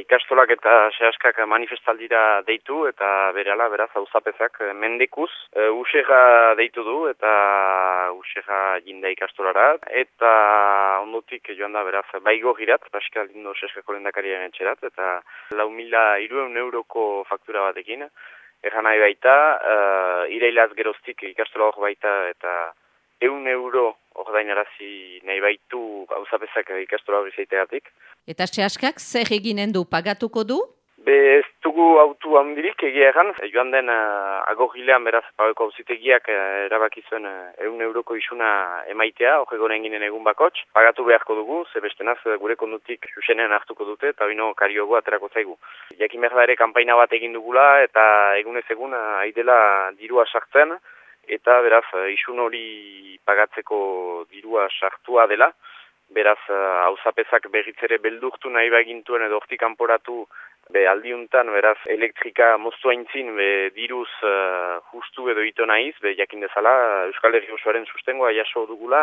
ikastolak eta sehaskak manifestaldira deitu eta berala beraz auzapezak mendekuz e, usega deitu du eta usega jinda ikastolara eta ondotik joan da beraz baigo girat, Pascal Lindo seskako lendakariaren etxerat eta lau mila iruen euroko faktura batekin. Egan nahi baita, uh, irailaz geroztik ikastola baita eta eun euro ordainarazi nahi baitu gauzapezak ikastola hori zeiteatik. Eta sehaskak zer eginen du pagatuko du? Be ez dugu autu handirik egia egan, joan den uh, agogilean beraz pagako auzitegiak uh, erabakizuen uh, eun euroko isuna emaitea, hori goren ginen egun bakots, pagatu beharko dugu, ze bestenaz gure kondutik xuxenen hartuko dute, eta bino kariogo aterako zaigu. Jakin behar da ere kampaina bat egin dugula, eta egunez egun uh, aidela dirua sartzen, eta beraz eh, isun hori pagatzeko dirua sartua dela, beraz hauzapezak eh, berritzere beldurtu nahi bagintuen edo hortik kanporatu be aldiuntan, beraz elektrika moztu haintzin, be diruz uh, justu edo ito nahiz, be jakin dezala Euskal Herri osoaren sustengoa jaso dugula,